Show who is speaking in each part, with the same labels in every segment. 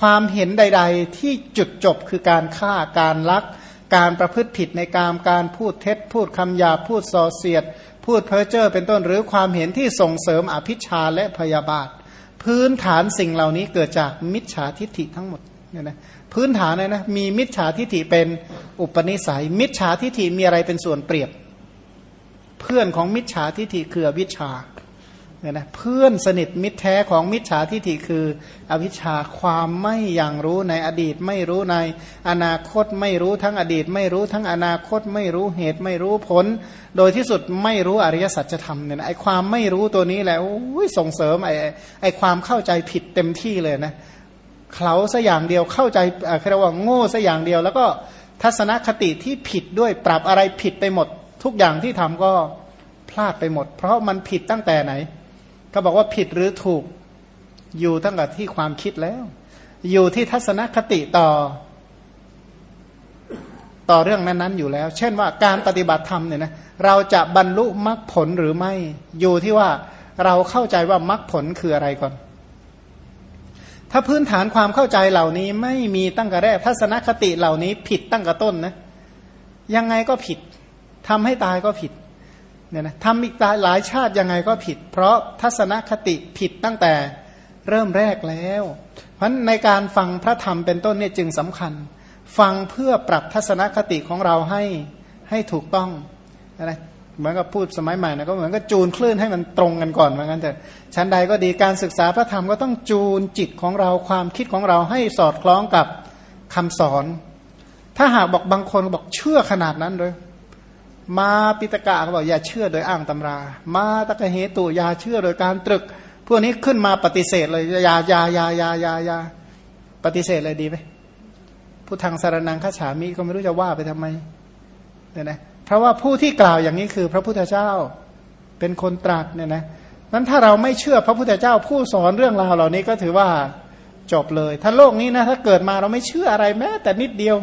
Speaker 1: ความเห็นใด ๆ ที่จุดจบคือการฆ่าการลัก การประพฤติผิดในการการพูดเท็จ พูดคำหยาพูดส่อเสียด พูดเพ้อเจ้อเป็นต้นหรือความเห็นที่ส่งเสริมอภิชาและพยาบาท พื้นฐานสิ่งเหล่านี้เกิดจากมิจฉาทิฏฐิทั้งหมดเนี่ยนะพื้นฐานเลยนะมีมิจฉาทิฏฐิเป็นอุปนิสัย มิจฉาทิฏฐิมีอะไรเป็นส่วนเปรียบ เพื่อนของมิจฉาทิฏฐิคือวิชา เนี่ยนะเพื่อนสนิทมิตรแท้ของมิจฉาทิฏฐิคือ อวิชชาความไม่อย่างรู้ในอดีตไม่รู้ในอนาคตไม่รู้ทั้งอดีต ไม่รู้ทั้งอนาคตไม่รู้เหตุไม่รู้ผล โดยที่สุดไม่รู้อริยสัจธรรมเนี่ยนะไอความไม่รู้ตัวนี้แหละส่งเสริมไอไอความเข้าใจผิดเต็มที่เลยนะเขาซะอย่างเดียวเข้าใจเรียกว่าโง่ซะอย่างเดียว แล้วก็ทัศนคติที่ผิดด้วยปรับอะไรผิดไปหมด ทุกอย่างที่ทำก็พลาดไปหมด เพราะมันผิดตั้งแต่ไหน เขาบอกว่าผิดหรือถูกอยู่ตั้งแต่ที่ความคิดแล้ว อยู่ที่ทัศนคติต่อ ต่อเรื่องนั้นๆอยู่แล้ว เช่นว่าการปฏิบัติธรรมเนี่ยนะเราจะบรรลุมรรคผลหรือไม่ อยู่ที่ว่าเราเข้าใจว่ามรรคผลคืออะไรก่อน ถ้าพื้นฐานความเข้าใจเหล่านี้ไม่มีตั้งแต่แรก ทัศนคติเหล่านี้ผิดตั้งแต่ต้นนะยังไงก็ผิดทำให้ตายก็ผิด เนี่ยนะทำอีกหลายชาติยังไงก็ผิด เพราะทัศนคติผิดตั้งแต่เริ่มแรกแล้ว เพราะในการฟังพระธรรมเป็นต้นเนี่ยจึงสำคัญ ฟังเพื่อปรับทัศนคติของเราให้ให้ถูกต้องนะเหมือนกับพูดสมัยใหม่นะก็เหมือนกับจูนคลื่นให้มันตรงกันก่อนเหมือนกันแต่ชั้นใดก็ดีการศึกษาพระธรรมก็ต้องจูนจิตของเราความคิดของเราให้สอดคล้องกับคำสอน ถ้าหากบอกบางคนบอกเชื่อขนาดนั้นเลย มาปิตกะเขาบอกอย่าเชื่อโดยอ้างตำรา มาตะกะเหตุอย่าเชื่อโดยการตรึก พวกนี้ขึ้นมาปฏิเสธเลยอย่าอย่าอย่าอย่าอย่าอย่าปฏิเสธเลยดีไหมผู้ทางสารนังข้าฉามิก็ไม่รู้จะว่าไปทำไมเนี่ยนะเพราะว่าผู้ที่กล่าวอย่างนี้คือพระพุทธเจ้าเป็นคนตรัสเนี่ยนะนั้นถ้าเราไม่เชื่อพระพุทธเจ้าผู้สอนเรื่องราวเหล่านี้ก็ถือว่าจบเลย ถ้าโลกนี้นะถ้าเกิดมาเราไม่เชื่ออะไรแม้แต่นิดเดียว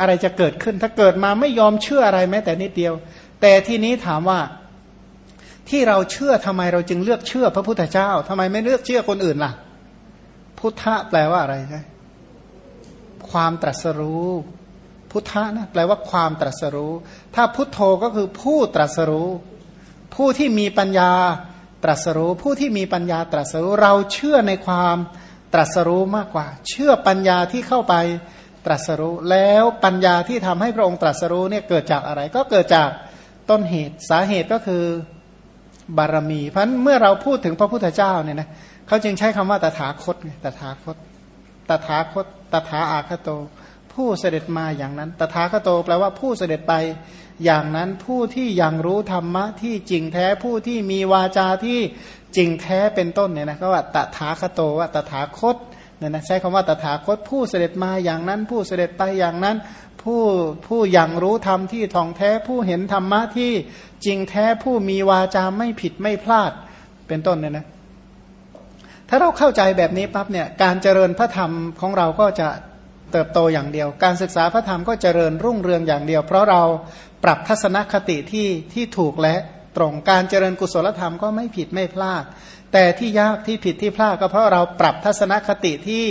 Speaker 1: อะไรจะเกิดขึ้น ถ้าเกิดมาไม่ยอมเชื่ออะไรแม้แต่นิดเดียว แต่ทีนี้ถามว่าที่เราเชื่อทำไมเราจึงเลือกเชื่อพระพุทธเจ้าทำไมไม่เลือกเชื่อคนอื่นล่ะ พุทธะแปลว่าอะไรใช่ความตรัสรู้ พุทธะนะแปลว่าความตรัสรู้ ถ้าพุทโธก็คือผู้ตรัสรู้ ผู้ที่มีปัญญาตรัสรู้ ผู้ที่มีปัญญาตรัสรู้ เราเชื่อในความตรัสรู้มากกว่า เชื่อปัญญาที่เข้าไป ตรัสรู้ แล้วปัญญาที่ทำให้พระองค์ตรัสรู้เนี่ยเกิดจากอะไร ก็เกิดจากต้นเหตุสาเหตุก็คือบารมี เพราะเมื่อเราพูดถึงพระพุทธเจ้าเนี่ยนะเขาจึงใช้คำว่าตถาคตไงตถาคต ตถาคต ตถาอาคโต ผู้เสด็จมาอย่างนั้น ตถาคโตแปลว่าผู้เสด็จไปอย่างนั้นผู้ที่ยังรู้ธรรมะที่จริงแท้ผู้ที่มีวาจาที่จริงแท้เป็นต้นเนี่ยนะก็ว่าตถาคโตว่าตถาคต เนี่ยนะใช้คำว่าตถาคตผู้เสด็จมาอย่างนั้น ผู้เสด็จไปอย่างนั้น ผู้ผู้อยังรู้ธรรมที่ท่องแท้ผู้เห็นธรรมะที่จริงแท้ผู้มีวาจาไม่ผิดไม่พลาดเป็นต้นเนี่ยนะถ้าเราเข้าใจแบบนี้ปั๊บเนี่ยการเจริญพระธรรมของเราก็จะเติบโตอย่างเดียว การศึกษาพระธรรมก็เจริญรุ่งเรืองอย่างเดียว เพราะเราปรับทัศนคติที่ที่ถูกและตรงการเจริญกุศลธรรมก็ไม่ผิดไม่พลาด แต่ที่ยากที่ผิดที่พลาดก็เพราะเราปรับทัศนคติที่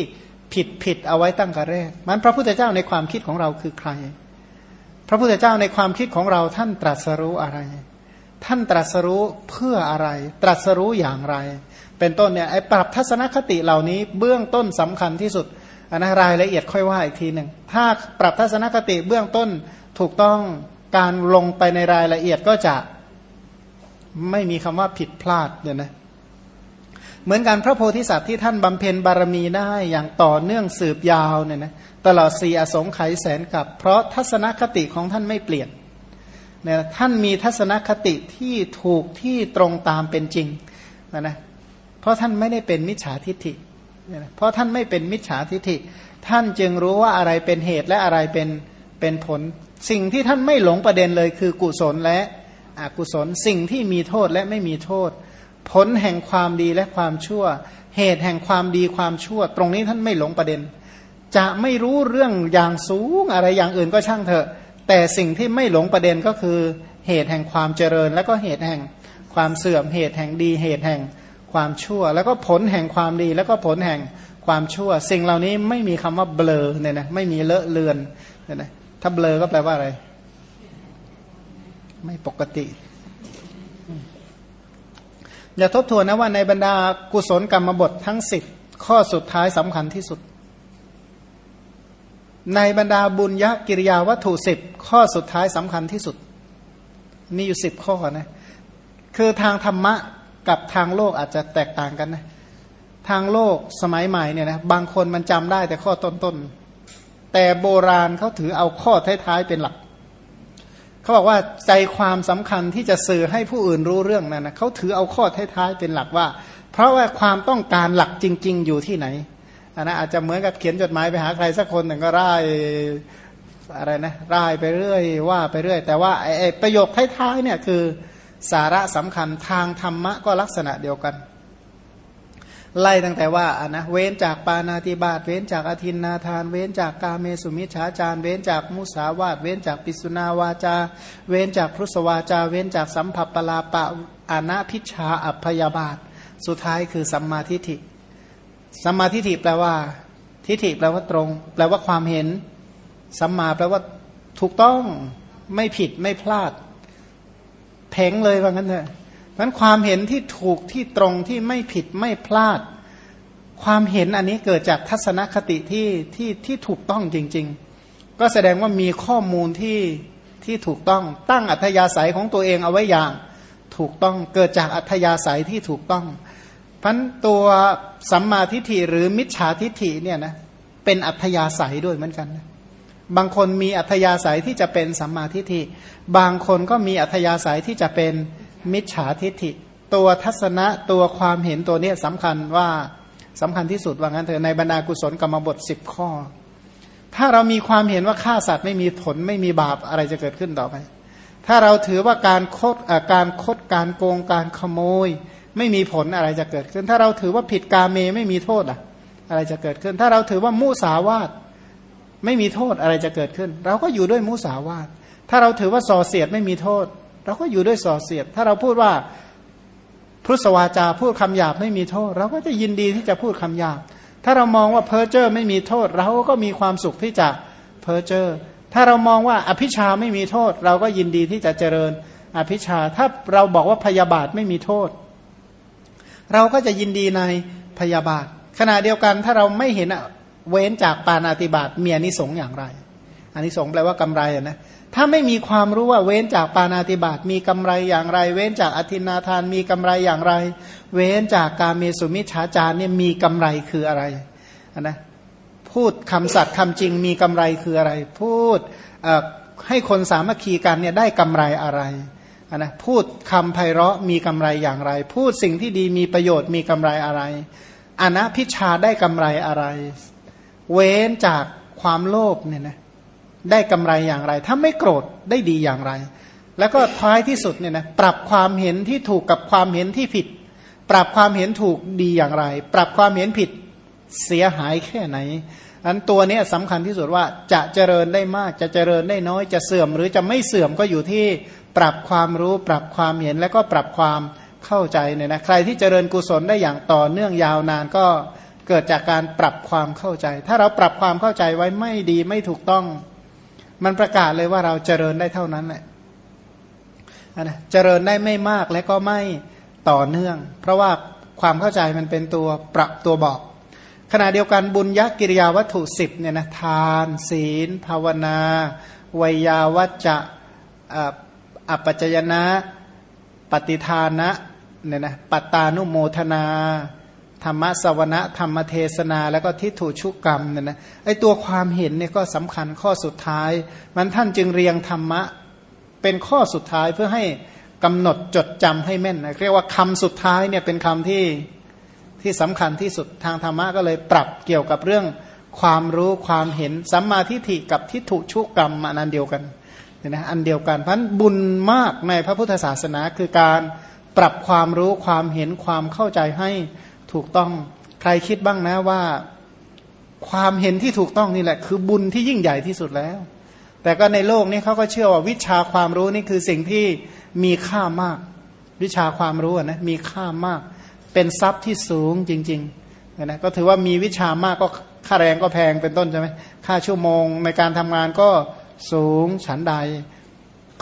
Speaker 1: ผิดผิดเอาไว้ตั้งแต่แรก มันพระพุทธเจ้าในความคิดของเราคือใคร พระพุทธเจ้าในความคิดของเราท่านตรัสรู้อะไร ท่านตรัสรู้เพื่ออะไร ตรัสรู้อย่างไร เป็นต้นเนี่ยไอ้ปรับทัศนคติเหล่านี้เบื้องต้นสำคัญที่สุดอันนรายละเอียดค่อยว่าอีกทีหนึ่งถ้าปรับทัศนคติเบื้องต้นถูกต้องการลงไปในรายละเอียดก็จะไม่มีคำว่าผิดพลาดเนี่ยนะ เหมือนกันพระโพธิสัตว์ที่ท่านบำเพ็ญบารมีได้อย่างต่อเนื่องสืบยาวเนี่ยนะตลอดสี่อสงไขยแสนกับ เพราะทัศนคติของท่านไม่เปลี่ยนเนี่ยท่านมีทัศนคติที่ถูกที่ตรงตามเป็นจริงนะนะเพราะท่านไม่ได้เป็นมิจฉาทิฏฐิเพราะท่านไม่เป็นมิจฉาทิฏฐิ ท่านจึงรู้ว่าอะไรเป็นเหตุและอะไรเป็นเป็นผล สิ่งที่ท่านไม่หลงประเด็นเลยคือกุศลและอกุศลสิ่งที่มีโทษและไม่มีโทษ ผลแห่งความดีและความชั่ว เหตุแห่งความดีความชั่ว ตรงนี้ท่านไม่หลงประเด็น จะไม่รู้เรื่องอย่างสูงอะไรอย่างอื่นก็ช่างเถอะ แต่สิ่งที่ไม่หลงประเด็นก็คือ เหตุแห่งความเจริญ และก็เหตุแห่งความเสื่อมเหตุแห่งดี เหตุแห่งความชั่ว แล้วก็ผลแห่งความดี แล้วก็ผลแห่งความชั่ว สิ่งเหล่านี้ไม่มีคำว่าเบลอเนี่ยนะไม่มีเลอะเลือนเนี่ยนะถ้าเบลอก็แปลว่าอะไร ไม่ปกติ อย่าทบทวนนะว่าในบรรดากุศลกรรมบททั้งสิบข้อสุดท้ายสำคัญที่สุด ในบรรดาบุญยกิริยาวัตถุสิบข้อสุดท้ายสำคัญที่สุด มีอยู่สิบข้อนะคือทางธรรมะกับทางโลกอาจจะแตกต่างกันนะทางโลกสมัยใหม่เนี่ยนะบางคนมันจำได้แต่ข้อต้นๆแต่โบราณเขาถือเอาข้อท้ายๆเป็นหลัก เขาบอกว่าใจความสำคัญที่จะสื่อให้ผู้อื่นรู้เรื่องนั้นนะเขาถือเอาข้อท้ายๆเป็นหลักว่า เพราะว่าความต้องการหลักจริง ๆ อยู่ที่ไหนอันนะอาจจะเหมือนกับเขียนจดหมายไปหาใครสักคนหนึ่งก็ร่ายอะไรนะร่ายไปเรื่อยว่าไปเรื่อย แต่ว่าไอ้ประโยคท้ายๆเนี่ยคือสาระสำคัญทางธรรมะก็ลักษณะเดียวกัน ไล่ตั้งแต่ว่าอะนะเว้นจากปานาติบาตเว้นจากอธินนาทาน เว้นจากกาเมสุมิชฌาจารเว้นจากมุสาวาตเว้นจากปิสุนาวาจา เว้นจากพุทสวาจา เว้นจากสัมผัสปลาปะอานาพิชาอัพยาบาท สุดท้ายคือสัมมาทิฏฐิสัมมาทิฏฐิแปลว่า ทิฏฐิแปลว่าตรง แปลว่าความเห็นสัมมาแปลว่าถูกต้องไม่ผิดไม่พลาดเพ่งเลยว่างั้นเถอะ นั้นความเห็นที่ถูกที่ตรงที่ไม่ผิดไม่พลาด ความเห็นอันนี้เกิดจากทัศนคติที่ที่ที่ถูกต้องจริง ๆ ก็แสดงว่ามีข้อมูลที่ที่ถูกต้องตั้งอัธยาศัยของตัวเองเอาไว้อย่างถูกต้องเกิดจากอัธยาศัยที่ถูกต้องพันตัวสัมมาทิฏฐิหรือมิจฉาทิฏฐิเนี่ยนะเป็นอัธยาศัยด้วยเหมือนกันนะบางคนมีอัธยาศัยที่จะเป็นสัมมาทิฏฐิ บางคนก็มีอัธยาศัยที่จะเป็น มิจฉาทิฏฐิ ตัวทัศนะตัวความเห็นตัวนี้สำคัญว่าสำคัญที่สุดว่างั้นเถอะในบรรดากุศลกรรมบทสิบข้อ ถ้าเรามีความเห็นว่าฆ่าสัตว์ไม่มีผลไม่มีบาปอะไรจะเกิดขึ้นต่อไป ถ้าเราถือว่าการคดการคดการโกงการขโมย ไม่มีผลอะไรจะเกิดขึ้น ถ้าเราถือว่าผิดกาเมไม่มีโทษอะอะไรจะเกิดขึ้น ถ้าเราถือว่ามุสาวาทไม่มีโทษอะไรจะเกิดขึ้น เราก็อยู่ด้วยมุสาวาทถ้าเราถือว่าส่อเสียดไม่มีโทษ เราก็อยู่ด้วยส่อเสียด ถ้าเราพูดว่าพุทธวาจาพูดคำหยาบไม่มีโทษ เราก็จะยินดีที่จะพูดคำหยาบ ถ้าเรามองว่าเพ้อเจอร์ไม่มีโทษ เราก็มีความสุขที่จะเพ้อเจอร์ถ้าเรามองว่าอภิชาไม่มีโทษ เราก็ยินดีที่จะเจริญอภิชาถ้าเราบอกว่าพยาบาทไม่มีโทษ เราก็จะยินดีในพยาบาท ขณะเดียวกันถ้าเราไม่เห็นเว้นจากปานาติบาตมีอนิสงอย่างไรอันนี้สงแปลว่ากำไรนะ ถ้าไม่มีความรู้ว่าเว้นจากปานาติบาตมีกำไรอย่างไร เว้นจากอธินาทานมีกำไรอย่างไร เว้นจากการเมสุมิชฌาจารเนี่ยมีกำไรคืออะไรนะพูดคำสัตย์คำจริงมีกำไรคืออะไร พูดให้คนสามัคคีกันเนี่ยได้กำไรอะไรนะพูดคำไพเราะมีกำไรอย่างไร พูดสิ่งที่ดีมีประโยชน์มีกำไรอะไรอนัพิชาได้กำไรอะไร เว้นจากความโลภเนี่ยนะ ได้กำไรอย่างไร ถ้าไม่โกรธได้ดีอย่างไร แล้วก็ท้ายที่สุดเนี่ยนะปรับความเห็นที่ถูกกับความเห็นที่ผิด ปรับความเห็นถูกดีอย่างไร ปรับความเห็นผิดเสียหายแค่ไหนอันตัวนี้สำคัญที่สุดว่าจะเจริญได้มากจะเจริญได้น้อยจะเสื่อมหรือจะไม่เสื่อมก็อยู่ที่ปรับความรู้ ปรับความเห็นและก็ปรับความเข้าใจเนี่ยนะใครที่เจริญกุศลได้อย่างต่อเนื่องยาวนานก็เกิดจากการปรับความเข้าใจ ถ้าเราปรับความเข้าใจไว้ไม่ดีไม่ถูกต้อง มันประกาศเลยว่าเราเจริญได้เท่านั้นแหละนะเจริญได้ไม่มากและก็ไม่ต่อเนื่อง เพราะว่าความเข้าใจมันเป็นตัวปรับตัวบอก ขณะเดียวกันบุญยักกิริยาวัตถุสิบเนี่ยนะทาน ศีล ภาวนาวยาวัจจะอัปปจจยนะ ปฏิทานะเนี่ยนะปัตตานุโมทนา ธรรมะสวนะธรรมเทศนา แล้วก็ทิฏฐุชุกรรมเนี่ยนะไอตัวความเห็นเนี่ยก็สำคัญข้อสุดท้าย มันท่านจึงเรียงธรรมะเป็นข้อสุดท้ายเพื่อให้กำหนดจดจำให้แม่นนะเรียกว่าคำสุดท้ายเนี่ยเป็นคำที่ที่สำคัญที่สุดทางธรรมะก็เลยปรับเกี่ยวกับเรื่องความรู้ความเห็นสัมมาทิฏฐิกับทิฏฐุชุกรรมอันเดียวกันเนี่ยนะอันเดียวกันพันบุญมากในพระพุทธศาสนาคือการปรับความรู้ความเห็นความเข้าใจให้ ถูกต้องใครคิดบ้างนะว่าความเห็นที่ถูกต้องนี่แหละ คือบุญที่ยิ่งใหญ่ที่สุดแล้ว แต่ก็ในโลกนี้เขาก็เชื่อว่าวิชาความรู้นี่คือสิ่งที่มีค่ามาก วิชาความรู้นะมีค่ามาก เป็นทรัพย์ที่สูงจริงๆนะก็ถือว่ามีวิชามากก็ค่าแรงก็แพงเป็นต้นใช่ไหมค่าชั่วโมงในการทำงานก็สูงฉันใด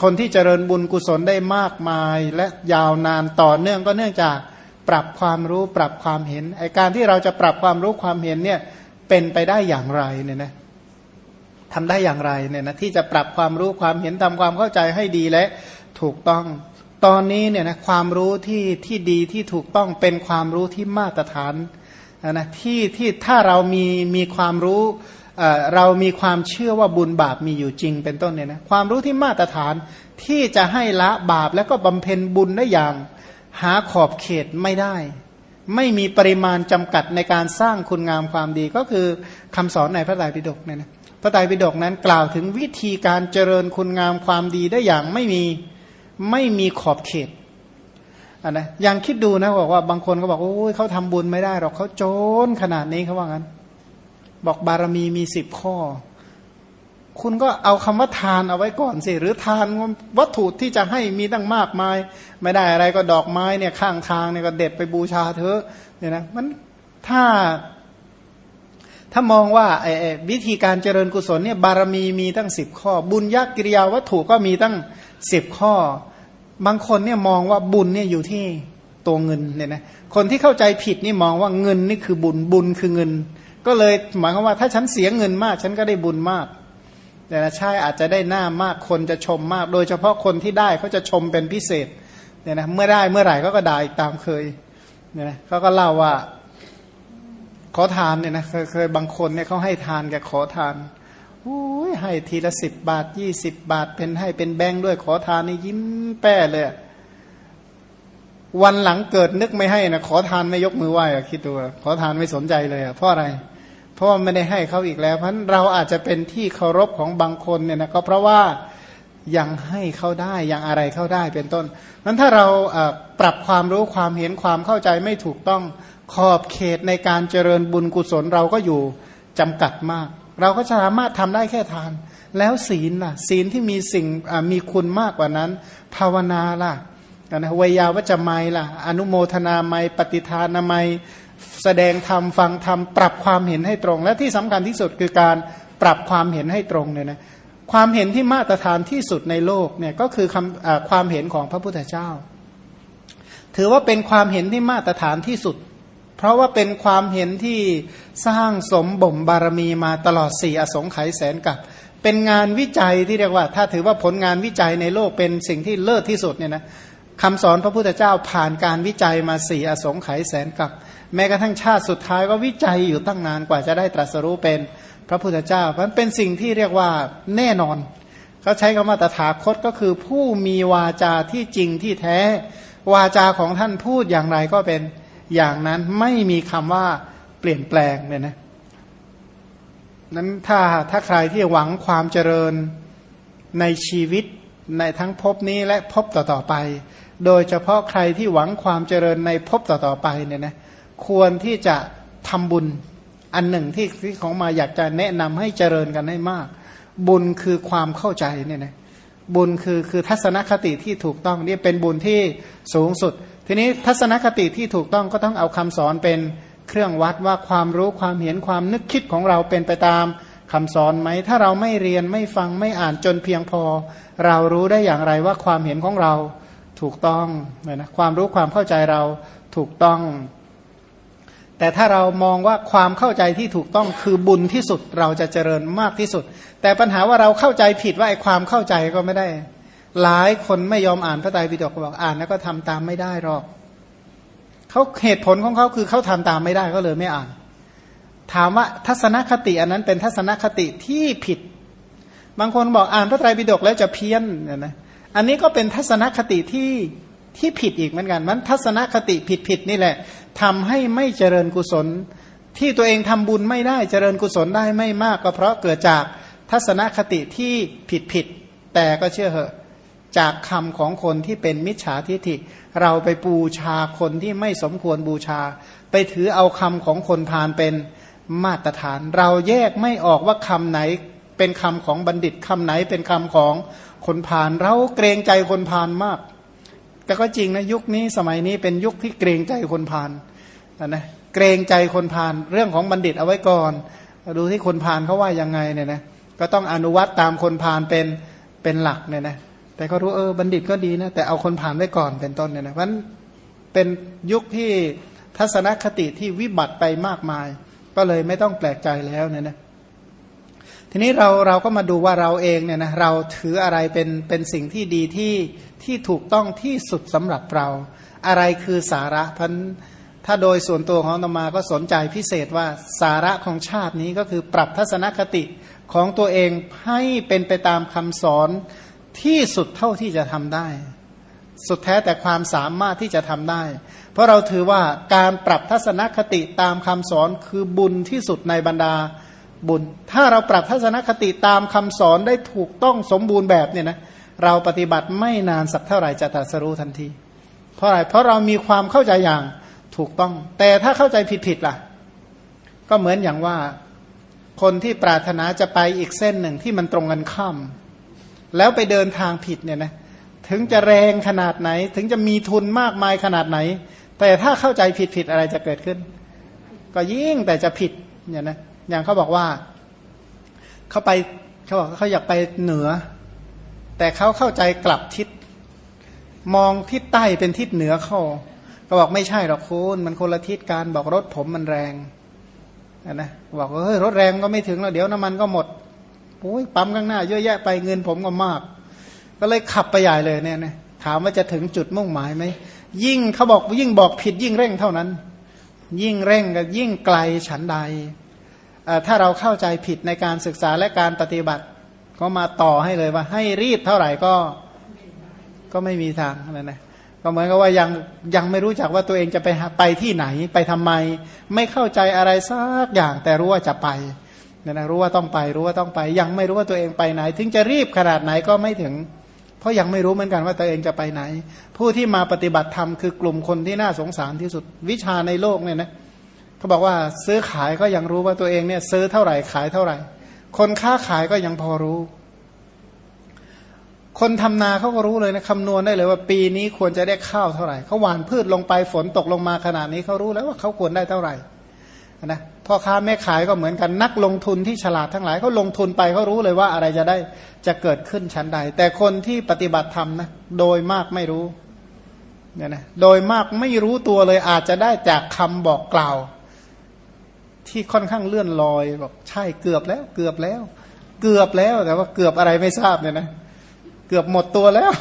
Speaker 1: คนที่เจริญบุญกุศลได้มากมาย และยาวนานต่อเนื่องก็เนื่องจาก ปรับความรู้ปรับความเห็นไอการที่เราจะปรับความรู้ความเห็นเนี่ยเป็นไปได้อย่างไรเนี่ยนะทำได้อย่างไรเนี่ยนะที่จะปรับความรู้ความเห็นทำความเข้าใจให้ดีและถูกต้อง ตอนนี้เนี่ยนะความรู้ที่ที่ดีที่ถูกต้องเป็นความรู้ที่มาตรฐานนะที่ที่ถ้าเรามีมีความรู้เรามีความเชื่อว่าบุญบาปมีอยู่จริงเป็นต้นเนี่ยนะความรู้ที่มาตรฐานที่จะให้ละบาปแล้วก็บำเพ็ญบุญได้อย่าง หาขอบเขตไม่ได้ ไม่มีปริมาณจำกัดในการสร้างคุณงามความดีก็คือคำสอนในพระไตรปิฎกเนี่ยนะพระไตรปิฎกนั้นกล่าวถึงวิธีการเจริญคุณงามความดีได้อย่างไม่มีไม่มีขอบเขตอันนะยังคิดดูนะบอกว่าบางคนก็บอกโอ้ยเขาทำบุญไม่ได้หรอกเขาโจนขนาดนี้เขาว่างั้น บอกบารมีมีสิบข้อ คุณก็เอาคำว่าทานเอาไว้ก่อนสิ หรือทานวัตถุที่จะให้มีตั้งมากมาย ไม่ได้อะไรก็ดอกไม้เนี่ยข้างทางเนี่ยก็เด็ดไปบูชาเถอะเนี่ยนะมันถ้า ถ้ามองว่าไอ้วิธีการเจริญกุศลเนี่ยบารมีมีตั้งสิบข้อ บุญยักกิริยาวัตถุก็มีตั้งสิบข้อ บางคนเนี่ยมองว่าบุญเนี่ยอยู่ที่ตัวเงินเนี่ยนะคนที่เข้าใจผิดนี่มองว่าเงินนี่คือบุญบุญคือเงิน ก็เลยหมายความว่าถ้าฉันเสียเงินมาก ฉันก็ได้บุญมาก แต่ใช่อาจจะได้หน้ามากคนจะชมมาก โดยเฉพาะคนที่ได้เขาจะชมเป็นพิเศษเนี่ยนะเมื่อได้เมื่อไหร่ก็ก็ด่าตามเคยเนี่ยนะเขาก็เล่าว่าขอทานเนี่ยนะเคยเคยบางคนเนี่ยเขาให้ทานแกขอทานโอ้ยให้ทีละสิบบาทยี่สิบบาทเป็นให้เป็นแบงค์ด้วยขอทานนี่ยิ้มแป้เลย วันหลังเกิดนึกไม่ให้นะขอทานไม่ยกมือไหว้อะคิดดูขอทานไม่สนใจเลยอะเพราะอะไรเเพราะว่าไม่ได้ให้เขาอีกแล้ว เพราะเราอาจจะเป็นที่เคารพของบางคนเนี่ยนะก็เพราะว่ายังให้เขาได้ยังอะไรเข้าได้เป็นต้นนั้นถ้าเราปรับความรู้ความเห็นความเข้าใจไม่ถูกต้องขอบเขตในการเจริญบุญกุศลเราก็อยู่จำกัดมาก เราก็สามารถทำได้แค่ทาน แล้วศีลล่ะ ศีลที่มีสิ่งมีคุณมากกว่านั้น ภาวนาล่ะนะวยาวัจไมล่ะ อนุโมทนาไมปฏิทานาไม แสดงธรรมฟังธรรมปรับความเห็นให้ตรง และที่สำคัญที่สุดคือการปรับความเห็นให้ตรงเนี่ยนะความเห็นที่มาตรฐานที่สุดในโลกเนี่ยก็คือคำความเห็นของพระพุทธเจ้า ถือว่าเป็นความเห็นที่มาตรฐานที่สุด เพราะว่าเป็นความเห็นที่สร้างสมบ่มบารมีมาตลอดสี่อสงไขยแสนกับเป็นงานวิจัยที่เรียกว่า ถ้าถือว่าผลงานวิจัยในโลกเป็นสิ่งที่เลิศที่สุดเนี่ยนะคำสอนพระพุทธเจ้าผ่านการวิจัยมาสี่อสงไขยแสนกับ แม้กระทั่งชาติสุดท้ายก็วิจัยอยู่ตั้งนานกว่าจะได้ตรัสรู้เป็นพระพุทธเจ้าเพราะเป็นสิ่งที่เรียกว่าแน่นอนเขาใช้คำว่าตถาคตก็คือผู้มีวาจาที่จริงที่แท้ วาจาของท่านพูดอย่างไรก็เป็นอย่างนั้นไม่มีคำว่าเปลี่ยนแปลงเนี่ยนะนั้นถ้าถ้าใครที่หวังความเจริญในชีวิตในทั้งภพนี้และภพต่อๆไป โดยเฉพาะใครที่หวังความเจริญในภพต่อๆไปเนี่ยนะ ควรที่จะทำบุญอันหนึ่งที่ที่ของมาอยากจะแนะนำให้เจริญกันให้มาก บุญคือความเข้าใจเนี่ยนะบุญคือคือทัศนคติที่ถูกต้องนี่เป็นบุญที่สูงสุด ทีนี้ทัศนคติที่ถูกต้องก็ต้องเอาคำสอนเป็นเครื่องวัดว่าความรู้ความเห็นความนึกคิดของเราเป็นไปตามคำสอนไหม ถ้าเราไม่เรียนไม่ฟังไม่อ่านจนเพียงพอ เรารู้ได้อย่างไรว่าความเห็นของเราถูกต้องนะความรู้ความเข้าใจเราถูกต้อง แต่ถ้าเรามองว่าความเข้าใจที่ถูกต้องคือบุญที่สุดเราจะเจริญมากที่สุด แต่ปัญหาว่าเราเข้าใจผิดว่าไอ้ความเข้าใจก็ไม่ได้ หลายคนไม่ยอมอ่านพระไตรปิฎกบอกอ่านแล้วก็ทำตามไม่ได้หรอกเขาเหตุผลของเขาคือเขาทำตามไม่ได้ก็เลยไม่อ่าน ถามว่าทัศนคติอันนั้นเป็นทัศนคติที่ผิด บางคนบอกอ่านพระไตรปิฎกแล้วจะเพี้ยนนะอันนี้ก็เป็นทัศนคติที่ที่ผิดอีกเหมือนกันมันทัศนคติผิดผิดนี่แหละ ทำให้ไม่เจริญกุศล ที่ตัวเองทำบุญไม่ได้เจริญกุศลได้ไม่มากก็เพราะเกิดจากทัศนคติที่ผิดผิดแต่ก็เชื่อเหอะจากคำของคนที่เป็นมิจฉาทิฐิ เราไปบูชาคนที่ไม่สมควรบูชา ไปถือเอาคำของคนพาลเป็นมาตรฐาน เราแยกไม่ออกว่าคำไหนเป็นคำของบัณฑิตคำไหนเป็นคำของคนพาลเราเกรงใจคนพาลมาก แต่ก็จริงนะยุคนี้สมัยนี้เป็นยุคที่เกรงใจคนพาลนะเกรงใจคนพานเรื่องของบัณฑิตเอาไว้ก่อนดูที่คนพานเขาว่ายังไงเนี่ยนะก็ต้องอนุวัตตามคนพานเป็นเป็นหลักเนี่ยนะแต่ก็รู้เออบัณฑิตก็ดีนะแต่เอาคนผ่านไว้ก่อนเป็นต้นเนี่ยนะเพราะเป็นยุคที่ทัศนคติที่วิบัติไปมากมาย ก็เลยไม่ต้องแปลกใจแล้วเนี่ยนะ ทีนี้เราเราก็มาดูว่าเราเองเนี่ยนะเราถืออะไรเป็นเป็นสิ่งที่ดีที่ที่ถูกต้องที่สุดสำหรับเรา อะไรคือสาระพันถ้าโดยส่วนตัวของตมาก็สนใจพิเศษว่าสาระของชาตินี้ก็คือปรับทัศนคติของตัวเองให้เป็นไปตามคำสอนที่สุดเท่าที่จะทำได้ สุดแท้แต่ความสามารถที่จะทำได้ เพราะเราถือว่าการปรับทัศนคติตามคำสอนคือบุญที่สุดในบรรดา บุญ ถ้าเราปรับทัศนคติตามคำสอนได้ถูกต้องสมบูรณ์แบบเนี่ยนะเราปฏิบัติไม่นานสักเท่าไหร่จะตรัสรู้ทันที เพราะอะไรเพราะเรามีความเข้าใจอย่างถูกต้อง แต่ถ้าเข้าใจผิดๆล่ะ ก็เหมือนอย่างว่าคนที่ปรารถนาจะไปอีกเส้นหนึ่งที่มันตรงกันข้ามแล้วไปเดินทางผิดเนี่ยนะถึงจะแรงขนาดไหน ถึงจะมีทุนมากมายขนาดไหน แต่ถ้าเข้าใจผิดผิดอะไรจะเกิดขึ้น ก็ยิ่งแต่จะผิดเนี่ยนะ อย่างเขาบอกว่าเขาไปเขาบอกเขาอยากไปเหนือ แต่เขาเข้าใจกลับทิศ มองทิศใต้เป็นทิศเหนือเข้าก็บอกไม่ใช่หรอกคุณมันคนละทิศการบอกรถผมมันแรงนะบอกว่าเฮ้ยรถแรงก็ไม่ถึงแล้วเดี๋ยวน้ำมันก็หมดโอ้ยปั๊มข้างหน้าเยอะแยะไปเงินผมก็มาก ก็เลยขับไปใหญ่เลยเนี่ยนะถามว่าจะถึงจุดมุ่งหมายไหมยิ่งเขาบอกยิ่งบอกผิดยิ่งเร่งเท่านั้น ยิ่งเร่งก็ยิ่งไกลฉันใด ถ้าเราเข้าใจผิดในการศึกษาและการปฏิบัติ ก็มาต่อให้เลยว่า ให้รีบเท่าไหร่ก็ก็ไม่มีทางนะนะก็เหมือนกับว่ายังยังไม่รู้จักว่าตัวเองจะไปไปที่ไหนไปทำไม ไม่เข้าใจอะไรสักอย่าง แต่รู้ว่าจะไปเนี่ยนะรู้ว่าต้องไปรู้ว่าต้องไป ยังไม่รู้ว่าตัวเองไปไหน ถึงจะรีบขนาดไหนก็ไม่ถึง เพราะยังไม่รู้เหมือนกันว่าตัวเองจะไปไหน ผู้ที่มาปฏิบัติธรรมคือกลุ่มคนที่น่าสงสารที่สุดวิชาในโลกเนี่ยนะเขาบอกว่าซื้อขายก็ยังรู้ว่าตัวเองเนี่ยซื้อเท่าไหร่ขายเท่าไหร่ คนค้าขายก็ยังพอรู้ คนทำนาเขาก็รู้เลยนะคำนวณได้เลยว่าปีนี้ควรจะได้ข้าวเท่าไหร่เขาหว่านพืชลงไปฝนตกลงมาขนาดนี้เขารู้แล้วว่าเขาควรได้เท่าไหร่นะพ่อค้าแม่ขายก็เหมือนกันนักลงทุนที่ฉลาดทั้งหลายเขาลงทุนไปเขารู้เลยว่าอะไรจะได้จะเกิดขึ้นชั้นใด แต่คนที่ปฏิบัติธรรมนะโดยมากไม่รู้เนี่ยนะโดยมากไม่รู้ตัวเลยอาจจะได้จากคำบอกกล่าว ที่ค่อนข้างเลื่อนลอยบอกใช่เกือบแล้ว เกือบแล้ว เกือบแล้วแต่ว่าเกือบอะไรไม่ทราบเนี่ยนะ เกือบหมดตัวแล้ว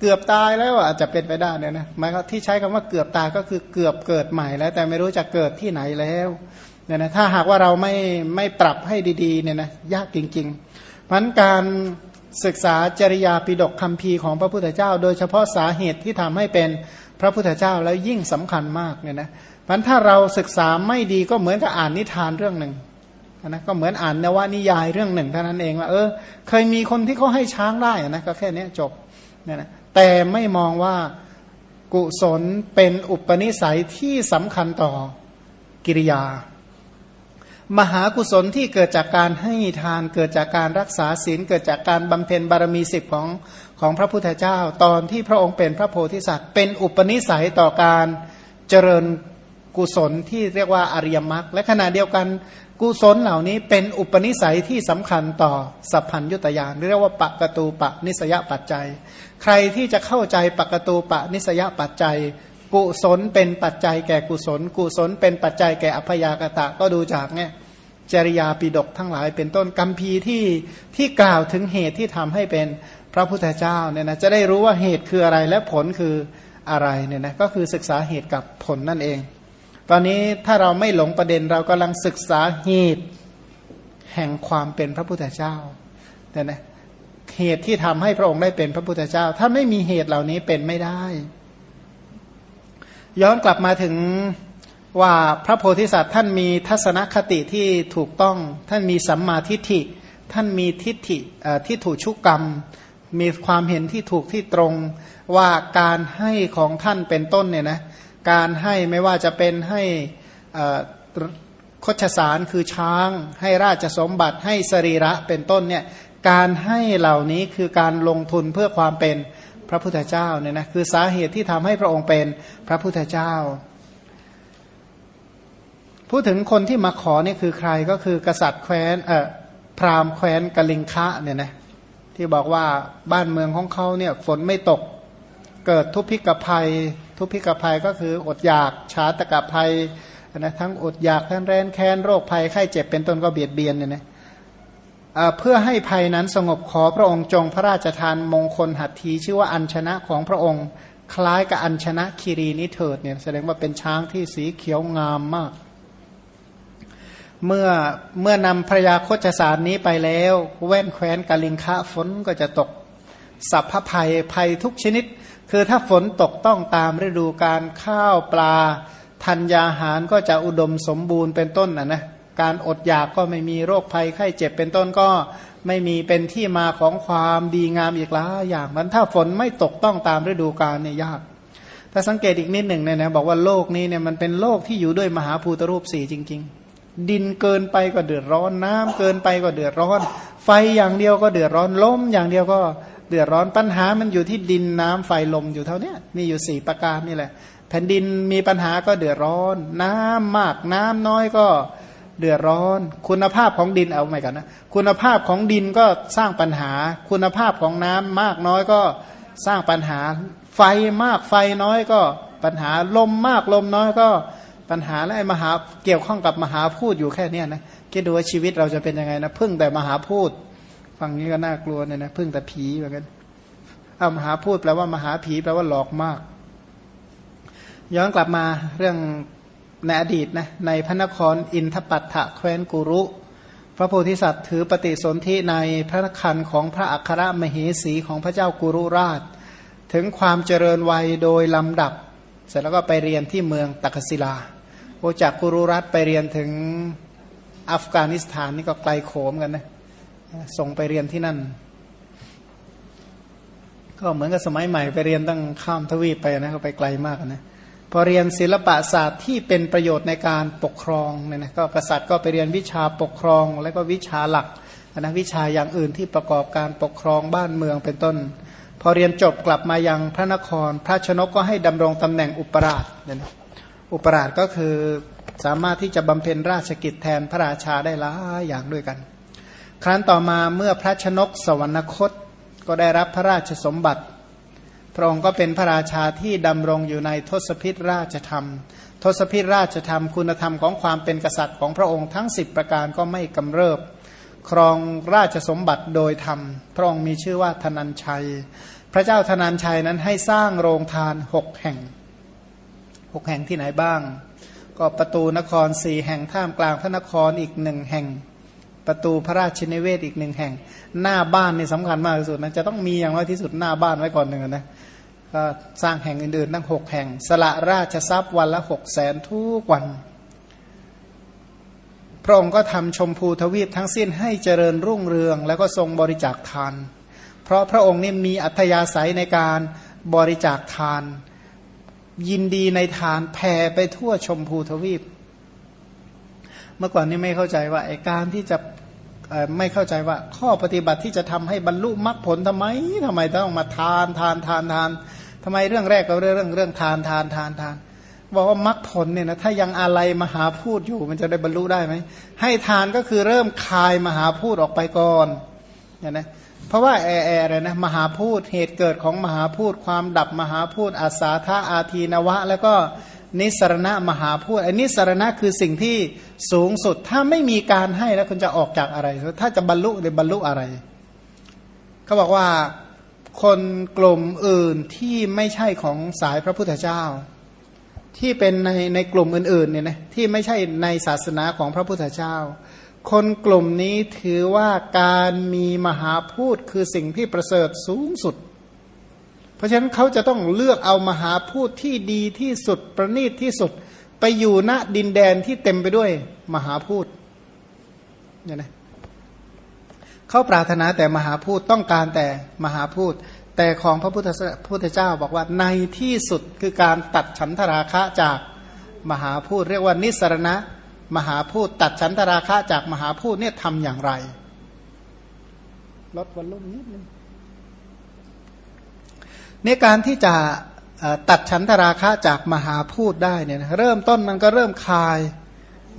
Speaker 1: เกือบตายแล้วอาจจะเป็นไปได้เนี่ยนะหมายที่ใช้คำว่าเกือบตายก็คือเกือบเกิดใหม่แล้ว แต่ไม่รู้จะเกิดที่ไหนแล้วเนี่ยนะถ้าหากว่าเราไม่ไม่ปรับให้ดีๆเนี่ยนะยากจริงๆเพราะการศึกษาจริยาปิดกคำพีของพระพุทธเจ้า โดยเฉพาะสาเหตุที่ทำให้เป็นพระพุทธเจ้าแล้วยิ่งสำคัญมากเนี่ยนะ พราะถ้าเราศึกษาไม่ดีก็เหมือนกับอ่านนิทานเรื่องหนึ่งนะก็เหมือนอ่านนวนิยายเรื่องหนึ่งเท่านั้นเองว่าเออเคยมีคนที่เขาให้ช้างได้นะก็แค่นี้จบเนี่ยนะแต่ไม่มองว่ากุศลเป็นอุปนิสัยที่สำคัญต่อกิริยา มหากุศลที่เกิดจากการให้ทานเกิดจากการรักษาศีลเกิดจากการบำเพ็ญบารมีสิบของของพระพุทธเจ้า ตอนที่พระองค์เป็นพระโพธิสัตว์ เป็นอุปนิสัยต่อการเจริญ กุศลที่เรียกว่าอริยมรรคและขณะเดียวกันกุศลเหล่านี้เป็นอุปนิสัยที่สำคัญต่อสัพพัญยุตยานเรียกว่าปะกตูปะนิสยปัจจัย ใครที่จะเข้าใจปะกตูปะนิสยปัจจัย กุศลเป็นปัจจัยแก่กุศล กุศลเป็นปัจจัยแก่อภยากตะก็ดูจากเนี่ยจริยาปิดกทั้งหลายเป็นต้นกัมพีที่ที่กล่าวถึงเหตุที่ทำให้เป็นพระพุทธเจ้าเนี่ยนะจะได้รู้ว่าเหตุคืออะไรและผลคืออะไรเนี่ยนะก็คือศึกษาเหตุกับผลนั่นเอง ตอนนี้ถ้าเราไม่หลงประเด็นเรากำลังศึกษาเหตุ แห่งความเป็นพระพุทธเจ้าแต่นะเหตุที่ทำให้พระองค์ได้เป็นพระพุทธเจ้า ถ้าไม่มีเหตุเหล่านี้เป็นไม่ได้ ย้อนกลับมาถึงว่าพระโพธิสัตว์ท่านมีทัศนคติที่ถูกต้อง ท่านมีสัมมาทิฏฐิ ท่านมีทิฏฐิที่ถูกชุกกรรม มีความเห็นที่ถูกที่ตรงว่าการให้ของท่านเป็นต้นเนี่ยนะ การให้ไม่ว่าจะเป็นให้คชสารคือช้าง ให้ราชสมบัติให้สรีระเป็นต้นเนี่ยการให้เหล่านี้คือการลงทุนเพื่อความเป็นพระพุทธเจ้าเนี่ยนะคือสาเหตุที่ทำให้พระองค์เป็นพระพุทธเจ้า พูดถึงคนที่มาขอนี่คือใครก็คือกษัตริย์แคว้นเอ่อพราหมณ์แคว้นกลิงคะเนี่ยนะที่บอกว่าบ้านเมืองของเขาเนี่ยฝนไม่ตกเกิดทุพพิกภัย ทุพพิกภัยก็คืออดอยากชาตกภัยนะทั้งอดอยากทั้งแรนแค้นโรคภัยไข้เจ็บเป็นต้นก็เบียดเบียนเนี่ยนะเพื่อให้ภัยนั้นสงบขอพระองค์จงพระราชทานมงคลหัตถีชื่อว่าอัญชนะของพระองค์ คล้ายกับอัญชนะคีรีนิเถิดเนี่ยแสดงว่าเป็นช้างที่สีเขียวงามมาก เมื่อเมื่อนำพระยาโคจสารนี้ไปแล้ว แว่นแคว้นกาลิงคะฝนก็จะตกสัพพภัยภัยทุกชนิด คือถ้าฝนตกต้องตามฤดูการข้าวปลาธัญญาหารก็จะอุดมสมบูรณ์เป็นต้นนะนะการอดอยากก็ไม่มีโรคภัยไข้เจ็บเป็นต้นก็ไม่มีเป็นที่มาของความดีงามอีกหลายอย่างมันถ้าฝนไม่ตกต้องตามฤดูกาลเนี่ยยาก ถ้าสังเกตอีกนิดหนึ่งเนี่ยนะบอกว่าโลกนี้เนี่ยมันเป็นโลกที่อยู่ด้วยมหาภูตรูปสี่จริง ๆ ดินเกินไปก็เดือดร้อน น้ำเกินไปก็เดือดร้อน ไฟอย่างเดียวก็เดือดร้อนลมอย่างเดียวก็เดือดร้อนปัญหามันอยู่ที่ดินน้ำไฟลมอยู่เท่านี้มีอยู่สี่ประการนี่แหละ แผ่นดินมีปัญหาก็เดือดร้อน น้ำมากน้ำน้อยก็เดือดร้อน คุณภาพของดินเอาไม่กันนะคุณภาพของดินก็สร้างปัญหา คุณภาพของน้ำมากน้อยก็สร้างปัญหา ไฟมากไฟน้อยก็ปัญหาลมมากลมน้อยก็ ปัญหาและไอมหาเกี่ยวข้องกับมหาพูดอยู่แค่เนี้นะคิดดูว่าชีวิตเราจะเป็นยังไงนะพึ่งแต่มหาพูดฟังนี้ก็น่ากลัวเนี่ยนะพึ่งแต่ผีเหมือนกันเอามหาพูดแปลว่ามหาผีแปลว่าหลอกมาก ย้อนกลับมาเรื่องในอดีตนะในพระนครอินทปัตถะแคว้นกุรุ พระโพธิสัตว์ถือปฏิสนธิในพระนครของพระอัครมเหสีของพระเจ้ากุรุราช ถึงความเจริญวัยโดยลำดับ เสร็จแล้วก็ไปเรียนที่เมืองตักศิลา อจากกุรุรัตไปเรียนถึงอัฟกานิสถานนี่ก็ไกลโขมกันนะส่งไปเรียนที่นั่น ก็เหมือนกับสมัยใหม่ไปเรียนตั้งข้ามทวีปไปนะก็ไปไกลมากนะพอเรียนศิลปศาสตร์ที่เป็นประโยชน์ในการปกครองเนี่ยนะก็กษัตริย์ก็ไปเรียนวิชาปกครอง แล้วก็วิชาหลักนะวิชาอย่างอื่นที่ประกอบการปกครองบ้านเมืองเป็นต้น พอเรียนจบกลับมายังพระนคร พระชนกก็ให้ดำรงตำแหน่งอุปราชเนี่ยนะ อุปราชก็คือสามารถที่จะบำเพ็ญราชกิจแทนพระราชาได้หลายอย่างด้วยกัน ครั้นต่อมาเมื่อพระชนกสวรรคตก็ได้รับพระราชสมบัติ พระองค์ก็เป็นพระราชาที่ดำรงอยู่ในทศพิธราชธรรม ทศพิธราชธรรม คุณธรรมของความเป็นกษัตริย์ของพระองค์ทั้งสิบประการก็ไม่กำเริบ ครองราชสมบัติโดยธรรม พระองค์มีชื่อว่าธนัญชัย พระเจ้าธนัญชัยนั้นให้สร้างโรงทานหกแห่ง หกแห่งที่ไหนบ้าง ก็ประตูนครสี่แห่งท่ามกลางพระนครอีกหนึ่งแห่ง ประตูพระราชินเวศอีกหนึ่งแห่ง หน้าบ้านนี่สำคัญมากที่สุดนะจะต้องมีอย่างน้อยที่สุดหน้าบ้านไว้ก่อนหนึ่งนะก็สร้างแห่งอื่นๆตั้งหกแห่ง สละราชทรัพย์วันละหกแสนทุกวันพระองค์ก็ทำชมพูทวีปทั้งสิ้นให้เจริญรุ่งเรือง แล้วก็ทรงบริจาคทาน เพราะพระองค์นี่มีอัธยาศัยในการบริจาคทาน ยินดีในทานแผ่ไปทั่วชมพูทวีป เมื่อก่อนนี่ไม่เข้าใจว่าไอการที่จะไม่เข้าใจว่าข้อปฏิบัติที่จะทำให้บรรลุมรรคผลทำไมทำไมต้องมาทานทานทานทานทำไมเรื่องแรกเราเรื่องเรื่องทานทานทานทานบอกว่ามรรคผลเนี่ยนะถ้ายังอะไรมหาพูดอยู่มันจะได้บรรลุได้ไหมให้ทานก็คือเริ่มคายมหาพูดออกไปก่อนเนี่ยนะ เพราะว่าแอแออะไรนะมหาพูดเหตุเกิดของมหาพูดความดับมหาพูดอาสาธาอาทีนวะ แล้วก็นิสรณะมหาพูดอันนิสรณะคือสิ่งที่สูงสุดถ้าไม่มีการให้แล้วคุณจะออกจากอะไร ถ้าจะบรรลุหรือบรรลุอะไรเขาบอกว่าคนกลุ่มอื่นที่ไม่ใช่ของสายพระพุทธเจ้า ที่เป็นในในกลุ่มอื่นๆเนี่ยนะที่ไม่ใช่ในศาสนาของพระพุทธเจ้า คนกลุ่มนี้ถือว่าการมีมหาพูดคือสิ่งที่ประเสริฐสูงสุด เพราะฉะนั้นเขาจะต้องเลือกเอามหาพูดที่ดีที่สุดประณีตที่สุด ไปอยู่ณดินแดนที่เต็มไปด้วยมหาพูดเนี่ยนะเขาปรารถนาแต่มหาพูดต้องการแต่มหาพูด แต่ของพระพุทธพุทธเจ้าบอกว่าในที่สุดคือการตัดฉันทราคะจากมหาพูด เรียกว่านิสรณะ มหาพูดตัดฉันทราคะจากมหาพูดเนี่ยทำอย่างไร ลดวันลุ่มนิดนึงในการที่จะตัดฉันทราคะจากมหาพูดได้เนี่ยเริ่มต้นมันก็เริ่มคลาย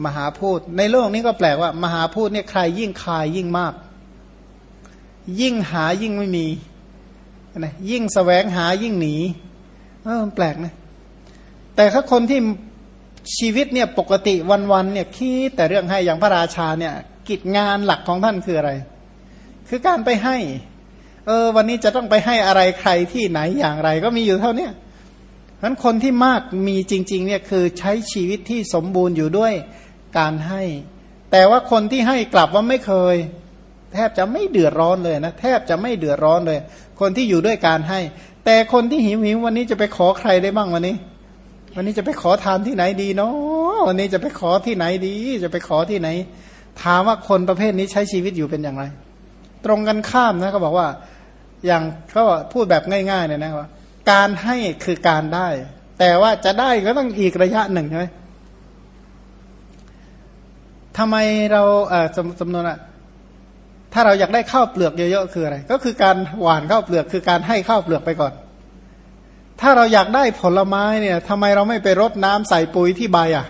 Speaker 1: มหาพูด ในโลกนี้ก็แปลว่า มหาพูดเนี่ยใครยิ่งคายยิ่งมาก ยิ่งหายิ่งไม่มีนะยิ่งสแสวงหายิ่งหนีเออแปลกนะแต่ถ้าคนที่ ชีวิตเนี่ยปกติวันๆเนี่ยคิดแต่เรื่องให้อย่างพระราชาเนี่ยกิจงานหลักของท่านคืออะไร คือการไปให้ เออ วันนี้จะต้องไปให้อะไรใครที่ไหนอย่างไร ก็มีอยู่เท่านี้เพราะคนที่มากมีจริง ๆ เนี่ยคือใช้ชีวิตที่สมบูรณ์อยู่ด้วยการให้ แต่ว่าคนที่ให้กลับว่าไม่เคย แทบจะไม่เดือดร้อนเลยนะแทบจะไม่เดือดร้อนเลย คนที่อยู่ด้วยการให้ แต่คนที่หิวหิววันนี้จะไปขอใครได้บ้างวันนี้ วันนี้จะไปขอทานที่ไหนดีเนาะวันนี้จะไปขอที่ไหนดี จะไปขอที่ไหน ถามว่าคนประเภทนี้ใช้ชีวิตอยู่เป็นอย่างไร ตรงกันข้ามนะเขาบอกว่า อย่างเขาพูดแบบง่ายๆเนี่ยนะว่า การให้คือการได้ แต่ว่าจะได้ก็ต้องอีกระยะหนึ่งใช่ไหมทำไมเราเออจำนวนอะถ้าเราอยากได้ข้าวเปลือกเยอะๆคืออะไร ก็คือการหวานข้าวเปลือกคือการให้ข้าวเปลือกไปก่อน ถ้าเราอยากได้ผลไม้เนี่ยทำไมเราไม่ไปรดน้ำใส่ปุ๋ยที่ใบอะ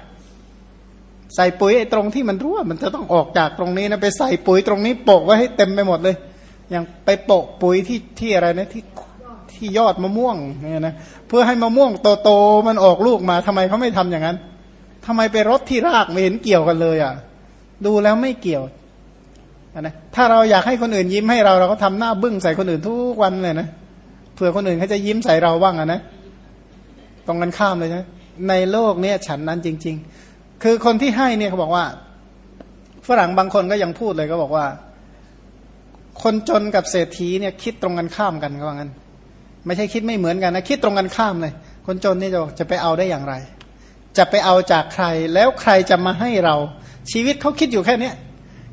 Speaker 1: ใส่ปุ๋ยไอ้ตรงที่มันรั่วมันจะต้องออกจากตรงนี้นะไปใส่ปุ๋ยตรงนี้โปะไว้ให้เต็มไปหมดเลย อย่างไปโปะปุ๋ยที่ที่อะไรนะที่ที่ยอดมะม่วงเนี่ยนะเพื่อให้มะม่วงโตๆมันออกลูกมาทำไมเขาไม่ทำอย่างนั้นทำไมไปรดที่รากไม่เห็นเกี่ยวกันเลยอะ ดูแล้วไม่เกี่ยวนะถ้าเราอยากให้คนอื่นยิ้มให้เราเราก็ทำหน้าบึ้งใส่คนอื่นทุกวันเลยนะ เผื่อคนอื่นเขาจะยิ้มใส่เราบ้างอะนะตรงกันข้ามเลยนะในโลกเนี้ยฉันนั้นจริง ๆ คือคนที่ให้เนี่ยเขาบอกว่า ฝรั่งบางคนก็ยังพูดเลยก็บอกว่า คนจนกับเศรษฐีเนี่ยคิดตรงกันข้ามกันก็ว่างั้น ไม่ใช่คิดไม่เหมือนกันนะคิดตรงกันข้ามเลย คนจนนี่จะจะไปเอาได้อย่างไร จะไปเอาจากใครแล้วใครจะมาให้เรา ชีวิตเขาคิดอยู่แค่เนี้ย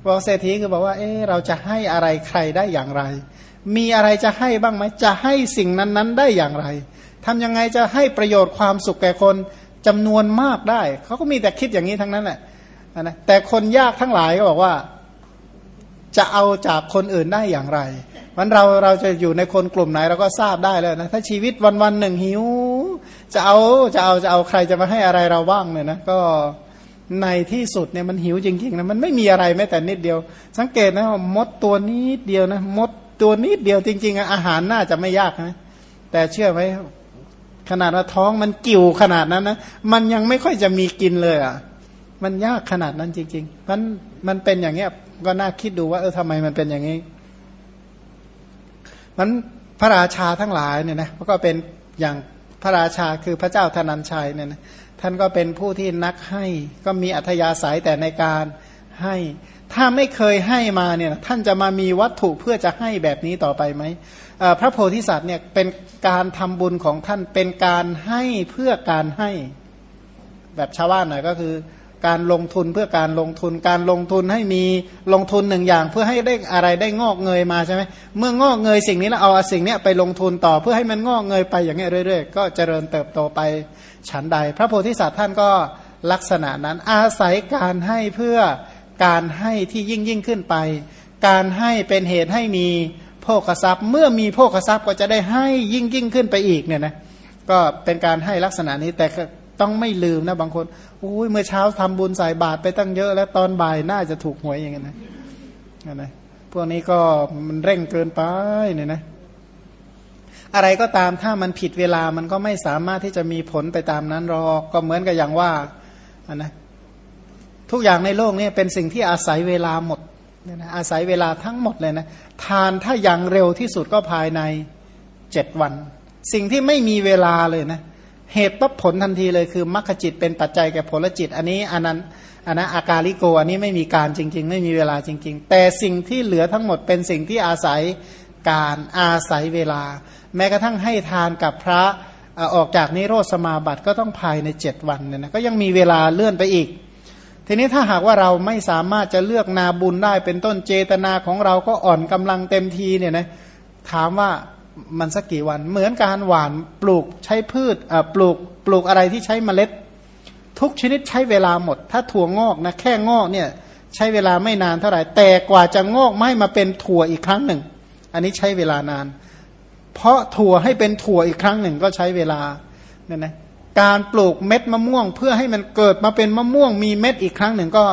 Speaker 1: บอกเศรษฐีคือบอกว่า เออเราจะให้อะไรใครได้อย่างไร มีอะไรจะให้บ้างไหมจะให้สิ่งนั้นๆ ได้อย่างไรทำยังไงจะให้ประโยชน์ความสุขแก่คนจำนวนมากได้ เขาก็มีแต่คิดอย่างนี้ทั้งนั้นแหละนะแต่คนยากทั้งหลายก็บอกว่า จะเอาจากคนอื่นได้อย่างไรมันเราเราจะอยู่ในคนกลุ่มไหนเราก็ทราบได้แล้วนะถ้าชีวิตวันวันหนึ่งหิว จะเอาจะเอาจะเอาใครจะมาให้อะไรเราบ้างเนี่ยนะก็ในที่สุดเนี่ยมันหิวจริงๆนะมันไม่มีอะไรแม้แต่นิดเดียว สังเกตนะมดตัวนิดเดียวนะมด ตัวนิดเดียวจริง ๆ อาหารน่าจะไม่ยากนะ แต่เชื่อไหมขนาดว่าท้องมันกิ่วขนาดนั้นนะมันยังไม่ค่อยจะมีกินเลยอะ มันยากขนาดนั้นจริงๆมันมันเป็นอย่างเงี้ย ก็น่าคิดดูว่าเออทำไมมันเป็นอย่างนี้มันพระราชาทั้งหลายเนี่ยนะก็เป็นอย่างพระราชาคือพระเจ้าธนัญชัยเนี่ยนะท่านก็เป็นผู้ที่นักให้ก็มีอัธยาศัยแต่ในการให้ ถ้าไม่เคยให้มาเนี่ยท่านจะมามีวัตถุเพื่อจะให้แบบนี้ต่อไปไหมพระโพธิสัตว์เนี่ยเป็นการทำบุญของท่านเป็นการให้เพื่อการให้ แบบชาวบ้านหน่อยก็คือการลงทุนเพื่อการลงทุนการลงทุนให้มีลงทุนหนึ่งอย่าง เพื่อให้ได้อะไรได้งอกเงยมาใช่ไหมเมื่องอกเงยสิ่งนี้แล้วเอาสิ่งนี้ไปลงทุนต่อเพื่อให้มันงอกเงยไปอย่างเงี้ยเรื่อยๆ ก็เจริญเติบโตไปฉันใด พระโพธิสัตว์ท่านก็ลักษณะนั้นอาศัยการให้เพื่อ การให้ที่ยิ่งยิ่งขึ้นไป การให้เป็นเหตุให้มีโภคทรัพย์ เมื่อมีโภคทรัพย์ก็จะได้ให้ยิ่งยิ่งขึ้นไปอีกเนี่ยนะก็เป็นการให้ลักษณะนี้แต่ต้องไม่ลืมนะบางคนอุ้ยเมื่อเช้าทำบุญใส่บาตรไปตั้งเยอะ แล้วตอนบ่ายน่าจะถูกหวยอย่างเงี้ยนะนะพวกนี้ก็มันเร่งเกินไปเนี่ยนะอะไรก็ตามถ้ามันผิดเวลามันก็ไม่สามารถที่จะมีผลไปตามนั้นหรอกก็เหมือนกับอย่างว่าอันนะ ทุกอย่างในโลกนี้เป็นสิ่งที่อาศัยเวลาหมดเนี่ยนะอาศัยเวลาทั้งหมดเลยนะทานถ้าอย่างเร็วที่สุดก็ภายในเจ็ดวัน สิ่งที่ไม่มีเวลาเลยนะเหตุปั๊บผลทันทีเลยคือมรรคจิตเป็นปัจจัยแก่ผลจิต อันนี้อันนั้นอันนั้นอาการลิโกอันนี้ไม่มีการจริง ๆ ไม่มีเวลาจริง ๆ แต่สิ่งที่เหลือทั้งหมดเป็นสิ่งที่อาศัยการอาศัยเวลา แม้กระทั่งให้ทานกับพระออกจากนิโรธสมาบัติก็ต้องภายในเจ็ดวันเนี่ยนะก็ยังมีเวลาเลื่อนไปอีก ทีนี้ถ้าหากว่าเราไม่สามารถจะเลือกนาบุญได้เป็นต้นเจตนาของเราก็อ่อนกำลังเต็มทีเนี่ยนะถามว่ามันสักกี่วัน เหมือนการหว่านปลูกใช้พืชปลูกปลูกอะไรที่ใช้เมล็ด ทุกชนิดใช้เวลาหมด ถ้าถั่วงอกนะแค่งอกเนี่ยใช้เวลาไม่นานเท่าไหร่ แต่กว่าจะงอกไม่มาเป็นถั่วอีกครั้งหนึ่ง อันนี้ใช้เวลานาน เพราะถั่วให้เป็นถั่วอีกครั้งหนึ่งก็ใช้เวลาเนี่ยนะ การปลูกเม็ดมะม่วง เพื่อให้มันเกิดมาเป็นมะม่วงมีเม็ดอีกครั้งหนึ่งก็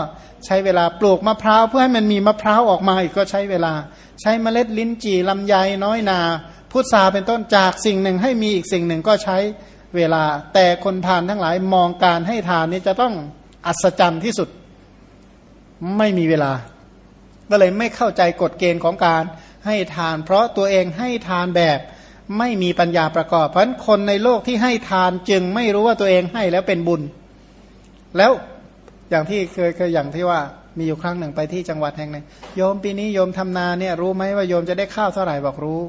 Speaker 1: ใช้เวลาปลูกมะพร้าวเพื่อให้มันมีมะพร้าวออกมาอีกก็ใช้เวลา ใช้เมล็ดลิ้นจี่ลำไยน้อยนาพุทราเป็นต้นจากสิ่งหนึ่งให้มีอีกสิ่งหนึ่งก็ใช้เวลา แต่คนทานทั้งหลายมองการให้ทานนี่จะต้องอัศจรรย์ที่สุด ไม่มีเวลา ก็เลยไม่เข้าใจกฎเกณฑ์ของการให้ทาน เพราะตัวเองให้ทานแบบ ไม่มีปัญญาประกอบ เพราะฉะนั้นคนในโลกที่ให้ทานจึงไม่รู้ว่าตัวเองให้แล้วเป็นบุญ แล้วอย่างที่เคยเคยอย่างที่ว่ามีอยู่ครั้งหนึ่งไปที่จังหวัดแห่งหนึ่งโยมปีนี้โยมทำนาเนี่ยรู้ไหมว่าโยมจะได้ข้าวเท่าไหร่บอกรู้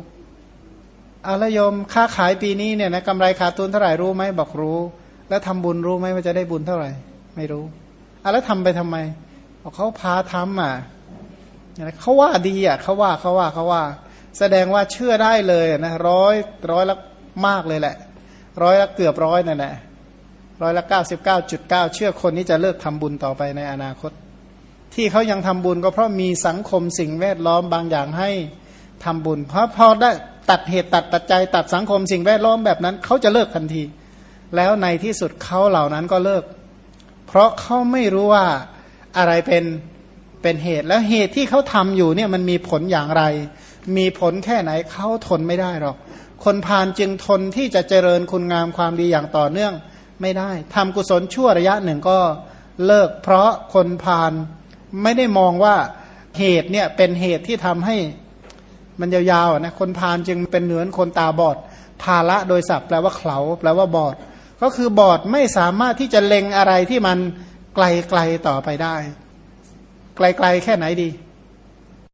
Speaker 1: เอาแล้วโยมค้าขายปีนี้เนี่ยนะกำไรขาดทุนเท่าไหร่รู้ไหมบอกรู้ แล้วทำบุญรู้ไหมว่าจะได้บุญเท่าไหร่ ไม่รู้เอาแล้วทำไปทำไมบอกเขาพาทำอะเขาว่าดีอะเขาว่าเขาว่าเขาว่า แสดงว่าเชื่อได้เลยนะร้อยร้อยละมากเลยแหละ ร้อยละเกือบร้อยนั่นแหละร้อยละเก้าสิบเก้าจุดเก้าเชื่อคนนี้จะเลิกทำบุญต่อไปในอนาคต ที่เขายังทำบุญก็เพราะมีสังคมสิ่งแวดล้อมบางอย่างให้ทำบุญ เพราะพอได้ตัดเหตุตัดปัจจัยตัดสังคมสิ่งแวดล้อมแบบนั้นเขาจะเลิกทันที แล้วในที่สุดเขาเหล่านั้นก็เลิก เพราะเขาไม่รู้ว่าอะไรเป็นเป็นเหตุแล้วเหตุที่เขาทำอยู่เนี่ยมันมีผลอย่างไร มีผลแค่ไหนเขาทนไม่ได้หรอก คนพาลจึงทนที่จะเจริญคุณงามความดีอย่างต่อเนื่องไม่ได้ทำกุศลชั่วระยะหนึ่งก็เลิก เพราะคนพาลไม่ได้มองว่าเหตุเนี่ยเป็นเหตุที่ทำให้มันยาวๆนะคนพาลจึงเป็นเหนือนคนตาบอดภาละโดยศัพท์แปลว่าเขาแปลว่าบอด ก็คือบอดไม่สามารถที่จะเล็งอะไรที่มันไกลๆต่อไปได้ ไกลๆแค่ไหนดี